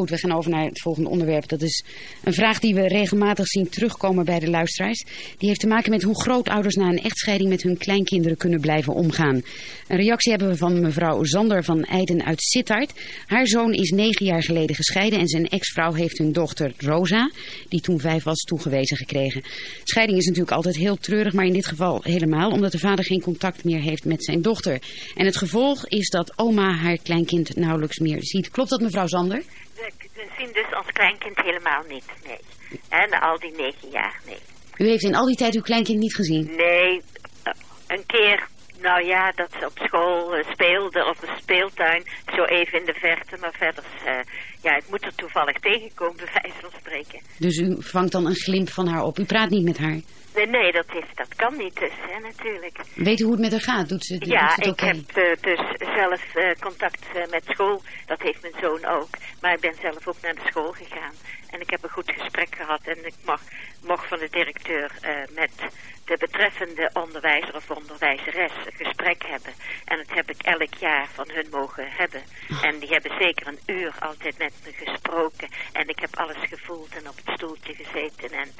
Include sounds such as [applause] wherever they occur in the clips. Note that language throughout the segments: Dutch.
Goed, we gaan over naar het volgende onderwerp. Dat is een vraag die we regelmatig zien terugkomen bij de luisteraars. Die heeft te maken met hoe grootouders na een echtscheiding met hun kleinkinderen kunnen blijven omgaan. Een reactie hebben we van mevrouw Zander van Eiden uit Sittard. Haar zoon is negen jaar geleden gescheiden en zijn ex-vrouw heeft hun dochter Rosa, die toen vijf was, toegewezen gekregen. Scheiding is natuurlijk altijd heel treurig, maar in dit geval helemaal, omdat de vader geen contact meer heeft met zijn dochter. En het gevolg is dat oma haar kleinkind nauwelijks meer ziet. Klopt dat mevrouw Zander? Zien dus ons kleinkind helemaal niet, nee. En al die negen jaar, nee. U heeft in al die tijd uw kleinkind niet gezien? Nee, eh, een keer, nou ja, dat ze op school eh, speelde op een speeltuin. Zo even in de verte, maar verder, eh, ja, ik moet er toevallig tegenkomen, bij wijze van spreken. Dus u vangt dan een glimp van haar op. U praat niet met haar? Nee, nee dat, is, dat kan niet dus, hè, natuurlijk. Weet u hoe het met haar gaat? Doet ze, Ja, doet ze het ik heb eh, dus zelf eh, contact eh, met school. Dat heeft mijn zoon ook. Maar ik ben zelf ook naar de school gegaan. En ik heb een goed gesprek gehad. En ik mag, mocht van de directeur met de betreffende onderwijzer of onderwijzeres een gesprek hebben. En dat heb ik elk jaar van hun mogen hebben. En die hebben zeker een uur altijd met gesproken. En ik heb alles gevoeld en op het stoeltje gezeten. En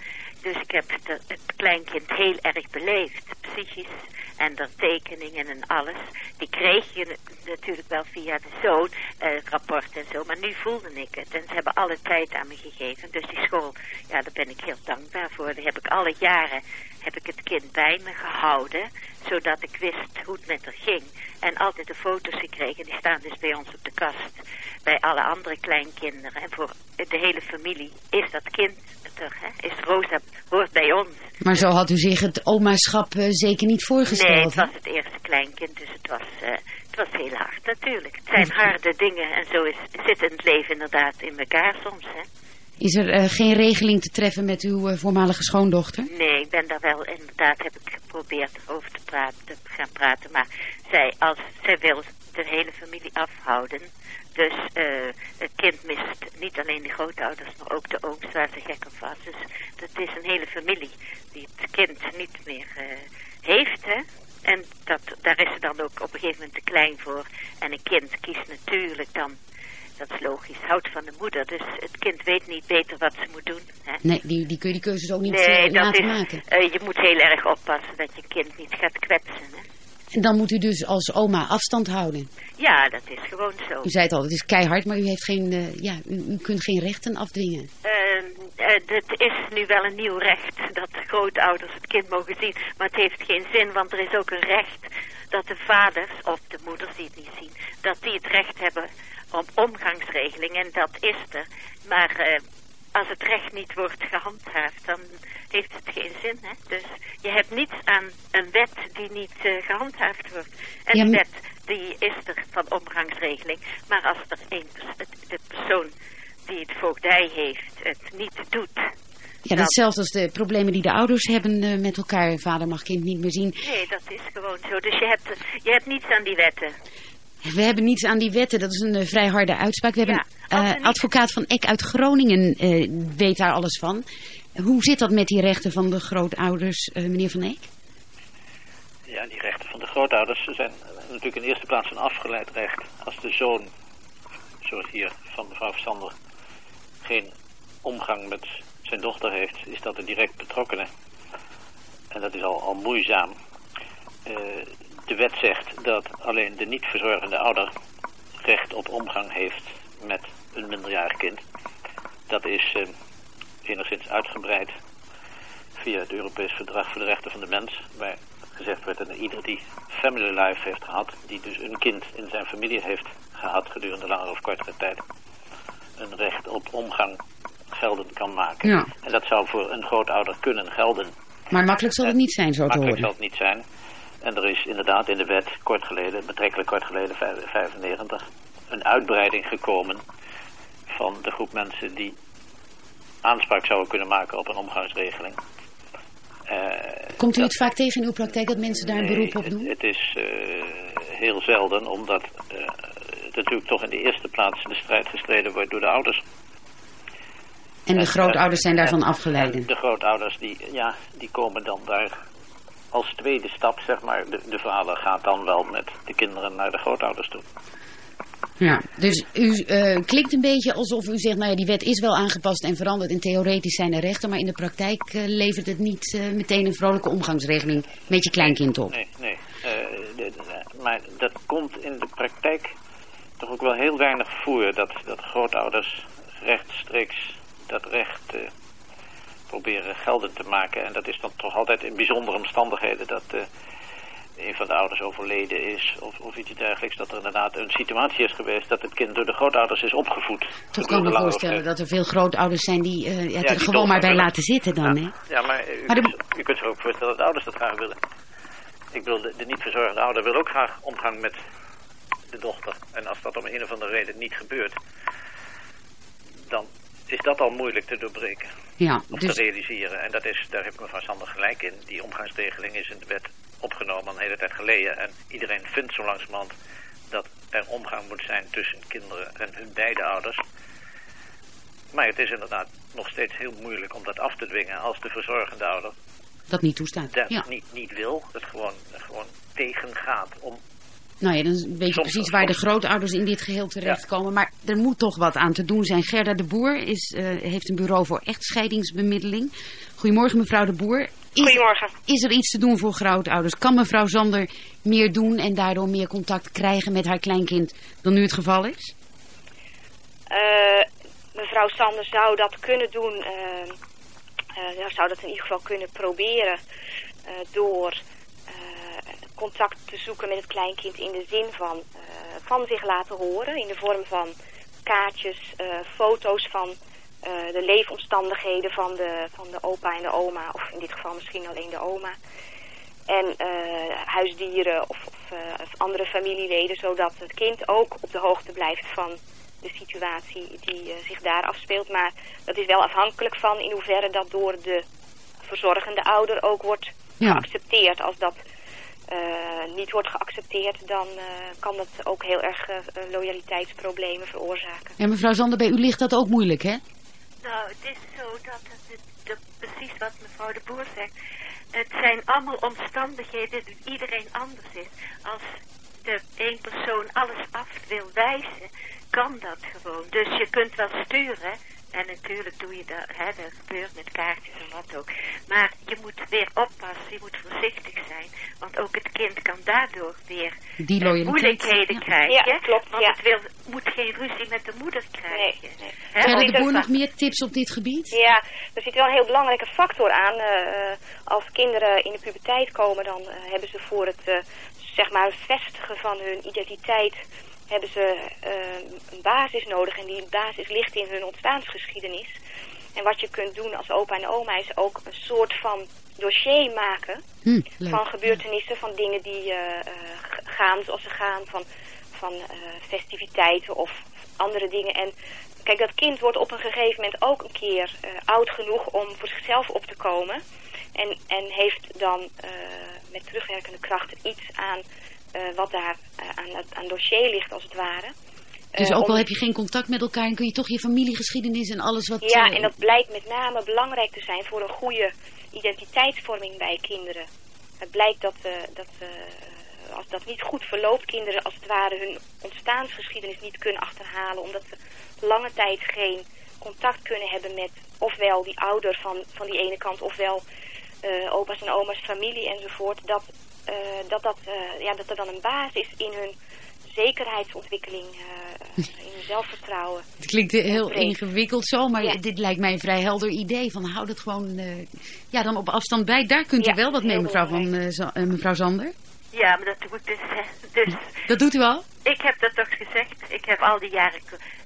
dus ik heb het kleinkind heel erg beleefd, psychisch. En de tekeningen en alles. Die kreeg je na- natuurlijk wel via de zoon, eh, rapport en zo. Maar nu voelde ik het. En ze hebben alle tijd aan me gegeven. Dus die school, ja, daar ben ik heel dankbaar voor. Die heb ik alle jaren, heb ik het kind bij me gehouden. Zodat ik wist hoe het met haar ging. En altijd de foto's gekregen. Die staan dus bij ons op de kast. Bij alle andere kleinkinderen. En voor de hele familie is dat kind er, hè. Is Rosa, hoort bij ons. Maar zo had u zich het omaschap eh, zeker niet voorgesteld. Nee, het was het eerste kleinkind, dus het was, eh, het was heel hard natuurlijk. Het zijn harde dingen en zo is, zit het leven inderdaad in elkaar soms. Hè. Is er eh, geen regeling te treffen met uw eh, voormalige schoondochter? Nee, ik ben daar wel inderdaad, heb ik geprobeerd over te, praten, te gaan praten. Maar zij, als, zij wil de hele familie afhouden. Dus eh, het kind mist niet alleen de grootouders, maar ook de ooms waar ze gek op was. Dus dat is een hele familie die het kind niet meer heeft, hè. En dat, daar is ze dan ook op een gegeven moment te klein voor. En een kind kiest natuurlijk dan, dat is logisch, houdt van de moeder. Dus het kind weet niet beter wat ze moet doen. Hè? Nee, die, die kun je die keuzes ook niet Nee, dat laten is, maken. eh, je moet heel erg oppassen dat je kind niet gaat kwetsen. Hè? En dan moet u dus als oma afstand houden. Ja, dat is gewoon zo. U zei het al, het is keihard, maar u, heeft geen, eh, ja, u, u kunt geen rechten afdwingen. Uh, het is nu wel een nieuw recht dat grootouders het kind mogen zien. Maar het heeft geen zin, want er is ook een recht dat de vaders of de moeders die het niet zien... dat die het recht hebben om omgangsregeling. En dat is er. Maar eh, als het recht niet wordt gehandhaafd, dan heeft het geen zin. Hè? Dus je hebt niets aan een wet die niet eh, gehandhaafd wordt. En Ja, wet die is er van omgangsregeling. Maar als er een, pers- het- de persoon die het voogdij heeft het niet doet... Ja, dan- datzelfde als de problemen die de ouders hebben eh, met elkaar. Vader mag kind niet meer zien. Nee, dat is gewoon zo. Dus je hebt, je hebt niets aan die wetten. We hebben niets aan die wetten. Dat is een eh, vrij harde uitspraak. We hebben een eh, advocaat van Eck uit Groningen eh, weet daar alles van. Hoe zit dat met die rechten van de grootouders, eh, meneer Van Eck? Ja, die rechten van de grootouders zijn natuurlijk in eerste plaats een afgeleid recht. Als de zoon, zoals hier van mevrouw Sander, geen omgang met zijn dochter heeft, is dat een direct betrokkenen. En dat is al, al moeizaam. Eh, de wet zegt dat alleen de niet verzorgende ouder recht op omgang heeft met een minderjarig kind. Dat is eh, enigszins uitgebreid via het Europees Verdrag voor de Rechten van de Mens, waar gezegd werd dat ieder die family life heeft gehad, die dus een kind in zijn familie heeft gehad gedurende langere of kortere tijd, een recht op omgang gelden kan maken. Ja. En dat zou voor een grootouder kunnen gelden. Maar makkelijk zal het niet zijn, zo te Makkelijk zal horen. het niet zijn. En er is inderdaad in de wet kort geleden, betrekkelijk kort geleden, vijf- 95, een uitbreiding gekomen van de groep mensen die aanspraak zouden kunnen maken op een omgangsregeling. Eh, Komt u dat- het vaak tegen in uw praktijk dat mensen daar een Nee, beroep op doen? Het, is eh, heel zelden, omdat eh, natuurlijk toch in de eerste plaats de strijd gestreden wordt door de ouders. En de grootouders zijn daarvan en De grootouders die, ja, die komen dan daar als tweede stap, zeg maar. De, de vader gaat dan wel met de kinderen naar de grootouders toe. Ja, dus u uh, klinkt een beetje alsof u zegt, nou ja, die wet is wel aangepast en veranderd en theoretisch zijn er rechten, maar in de praktijk uh, levert het niet uh, meteen een vrolijke omgangsregeling met je kleinkind op. Nee, nee. De, de, maar dat komt in de praktijk toch ook wel heel weinig voor, dat, dat grootouders rechtstreeks dat recht proberen geldend te maken. En dat is dan toch altijd in bijzondere omstandigheden dat een van de ouders overleden is of, of iets dergelijks. Dat er inderdaad een situatie is geweest dat het kind door de grootouders is opgevoed. Toch kan me voorstellen dat er veel grootouders zijn die uh, ja, er gewoon maar bij laten zitten dan. Ja, hè? ja maar, u, maar de... u kunt zich ook voorstellen dat de ouders dat graag willen. Ik bedoel, de, de niet verzorgende ouder wil ook graag omgang met de dochter. En als dat om een of andere reden niet gebeurt, dan is dat al moeilijk te doorbreken. Ja, of dus... te realiseren. En dat is, daar heeft mevrouw Sander gelijk in. Die omgangsregeling is in de wet opgenomen een hele tijd geleden. En iedereen vindt zo langzamerhand dat er omgang moet zijn tussen kinderen en hun beide ouders. Maar het is inderdaad nog steeds heel moeilijk om dat af te dwingen als de verzorgende ouder dat niet toestaat. Dat ja. niet, niet wil, dat gewoon, gewoon tegengaat om nou ja, dan weet je precies waar de grootouders in dit geheel terechtkomen. Ja. Maar er moet toch wat aan te doen zijn. Gerda de Boer is, uh, heeft een bureau voor echtscheidingsbemiddeling. Goedemorgen mevrouw de Boer. Is, Goedemorgen. Is er iets te doen voor grootouders? Kan mevrouw Zander meer doen en daardoor meer contact krijgen met haar kleinkind dan nu het geval is? Uh, mevrouw Zander zou dat kunnen doen. Uh, zou dat in ieder geval kunnen proberen door contact te zoeken met het kleinkind in de zin van, uh, van zich laten horen. In de vorm van kaartjes, uh, foto's van uh, de leefomstandigheden van de, van de opa en de oma. Of in dit geval misschien alleen de oma. En huisdieren of, of, andere familieleden. Zodat het kind ook op de hoogte blijft van de situatie die zich daar afspeelt. Maar dat is wel afhankelijk van in hoeverre dat door de verzorgende ouder ook wordt ja. geaccepteerd. Als dat uh, niet wordt geaccepteerd, dan uh, kan dat ook heel erg uh, loyaliteitsproblemen veroorzaken. Ja, mevrouw Zander, bij u ligt dat ook moeilijk, hè? Nou, het is zo dat het, de, precies wat mevrouw de Boer zegt. Het zijn allemaal omstandigheden die iedereen anders is. Als de één persoon alles af wil wijzen, kan dat gewoon. Dus je kunt wel sturen, en natuurlijk doe je dat, hè, dat gebeurt met kaartjes en wat ook. Maar je moet weer oppassen, je moet voorzichtig zijn. Ook het kind kan daardoor weer Die uh, moeilijkheden ja. krijgen. Ja, klopt. Want ja. het wil, moet geen ruzie met de moeder krijgen. Nee, nee. Verder de boer nog meer tips op dit gebied? Ja, er zit wel een heel belangrijke factor aan. Uh, als kinderen in de puberteit komen, dan uh, hebben ze voor het uh, zeg maar vestigen van hun identiteit hebben ze uh, een basis nodig en die basis ligt in hun ontstaansgeschiedenis. En wat je kunt doen als opa en oma is ook een soort van dossier maken hm, van gebeurtenissen, van dingen die uh, uh, gaan zoals ze gaan, van, van festiviteiten of andere dingen. En kijk, dat kind wordt op een gegeven moment ook een keer oud genoeg om voor zichzelf op te komen. En, en heeft dan met terugwerkende kracht iets aan uh, wat daar uh, aan, aan dossier ligt, als het ware. Dus uh, ook al heb je geen contact met elkaar, dan kun je toch je familiegeschiedenis en alles wat... Ja, en dat blijkt met name belangrijk te zijn voor een goede identiteitsvorming bij kinderen. Het blijkt dat, dat als dat niet goed verloopt, kinderen als het ware hun ontstaansgeschiedenis niet kunnen achterhalen, omdat ze lange tijd geen contact kunnen hebben met ofwel die ouder van, van die ene kant, ofwel opa's en oma's familie enzovoort, dat uh, dat, dat, uh, ja, dat er dan een basis is in hun zekerheidsontwikkeling, uh, in zelfvertrouwen. Het klinkt heel breed. ingewikkeld zo, maar Ja. dit lijkt mij een vrij helder idee. Van houd het gewoon ja, dan op afstand bij. Daar kunt u Ja, wel wat mee, mevrouw, van. Za- mevrouw Zander. Ja, maar dat doe ik dus. hè. [laughs] Dus Dat doet u al? Ik heb dat toch gezegd. Ik heb al die jaren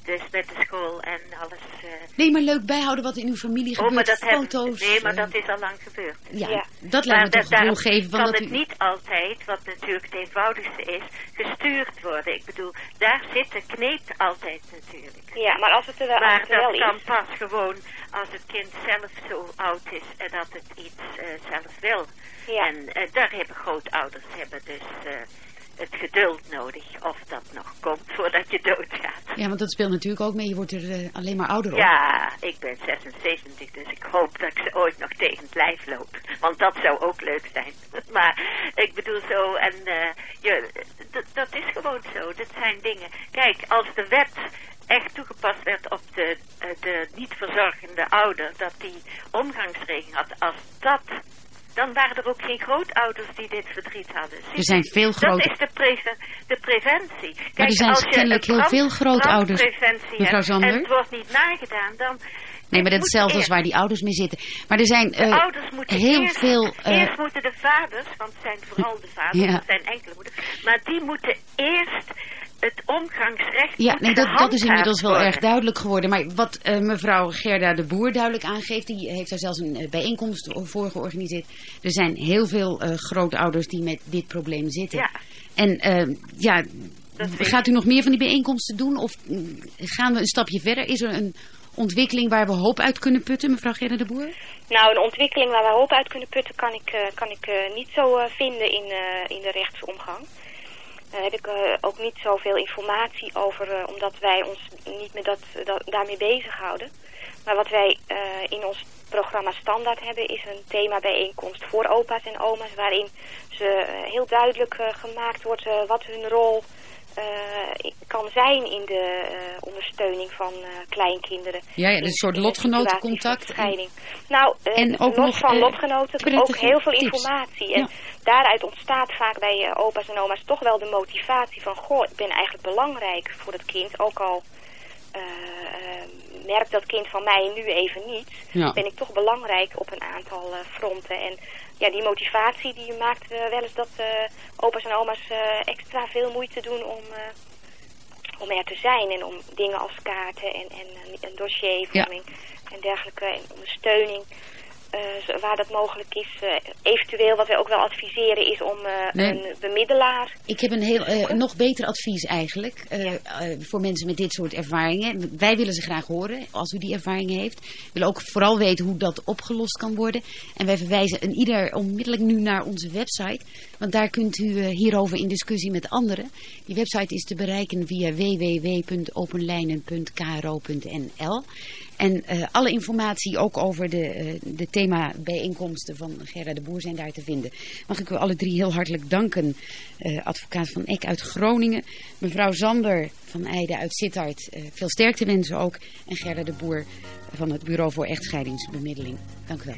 dus met de school en alles. eh, Nee, maar leuk bijhouden wat in uw familie oh, maar gebeurt. dat hebben- Foto's. Nee, maar eh, dat is al lang gebeurd. ja, Ja. dat lijkt me toch gevoel geven van kan dat het u... niet altijd, wat natuurlijk het eenvoudigste is, gestuurd worden. Ik bedoel, daar zit de kneep altijd natuurlijk. Ja, maar als het er wel, Maar het er wel dat kan is, pas gewoon als het kind zelf zo oud is en dat het iets eh, zelf wil. ja, En daar hebben grootouders hebben dus eh, het geduld nodig of dat nog komt voordat je doodgaat. Ja, want dat speelt natuurlijk ook mee. Je wordt er eh, alleen maar ouder op. Ja, ik ben 76, dus ik hoop dat ik ze ooit nog tegen het lijf loop. Want dat zou ook leuk zijn. [laughs] maar ik bedoel zo, en uh, je, dat is gewoon zo. Dat zijn dingen. Kijk, als de wet echt toegepast werd op de, uh, de niet verzorgende ouder, dat die omgangsregeling had, als dat dan waren er ook geen grootouders die dit verdriet hadden. er zijn veel groot... Dat is de, pre de preventie. Kijk, maar er zijn kennelijk heel veel grootouders, mevrouw Zander. en het wordt niet nagedaan, dan... Nee, maar dat is hetzelfde als waar die ouders mee zitten. Maar er zijn uh, ouders moeten heel eerst, veel... Uh, eerst moeten de vaders, want het zijn vooral de vaders, ja. het zijn enkele moeders... maar die moeten eerst het omgangsrecht Ja, nee, dat, dat is inmiddels wel erg duidelijk geworden. Maar wat uh, mevrouw Gerda de Boer duidelijk aangeeft... die heeft daar zelfs een uh, bijeenkomst voor georganiseerd. Er zijn heel veel uh, grootouders die met dit probleem zitten. Ja. En ja, gaat u nog meer van die bijeenkomsten doen? Of gaan we een stapje verder? Is er een ontwikkeling waar we hoop uit kunnen putten, mevrouw Gerda de Boer? Nou, een ontwikkeling waar we hoop uit kunnen putten... kan ik, kan ik niet zo vinden in, in de rechtsomgang. Daar heb ik uh, ook niet zoveel informatie over, uh, omdat wij ons niet met dat, dat, daarmee bezighouden. Maar wat wij uh, in ons programma standaard hebben, is een thema bijeenkomst voor opa's en oma's, waarin ze heel duidelijk gemaakt wordt wat hun rol kan zijn in de ondersteuning van kleinkinderen. Ja, ja dus een soort lotgenotencontact. En, nou, en ook los nog, van lotgenoten, ook heel veel tips. informatie. En Ja daaruit ontstaat vaak bij opa's en oma's toch wel de motivatie van... goh, ik ben eigenlijk belangrijk voor het kind, ook al uh, uh, merkt dat kind van mij nu even niet... Ja. ben ik toch belangrijk op een aantal fronten. En ja, die motivatie die maakt wel eens dat opa's en oma's extra veel moeite doen om... om er te zijn en om dingen als kaarten en, en een dossiervorming ja. en dergelijke en ondersteuning uh, waar dat mogelijk is. Uh, eventueel wat wij ook wel adviseren is om uh, nee. een bemiddelaar... Ik heb een heel, nog beter advies eigenlijk ja. voor mensen met dit soort ervaringen. Wij willen ze graag horen als u die ervaringen heeft. We willen ook vooral weten hoe dat opgelost kan worden. En wij verwijzen een ieder onmiddellijk nu naar onze website. Want daar kunt u hierover in discussie met anderen. Die website is te bereiken via www.openlijnen.kro.nl. En uh, alle informatie ook over de, uh, de thema bijeenkomsten van Gerda de Boer zijn daar te vinden. Mag ik u alle drie heel hartelijk danken. Uh, advocaat van Eck uit Groningen. Mevrouw Zander van Eijden uit Sittard. veel sterkte wensen ook. En Gerda de Boer van het Bureau voor Echtscheidingsbemiddeling. Dank u wel.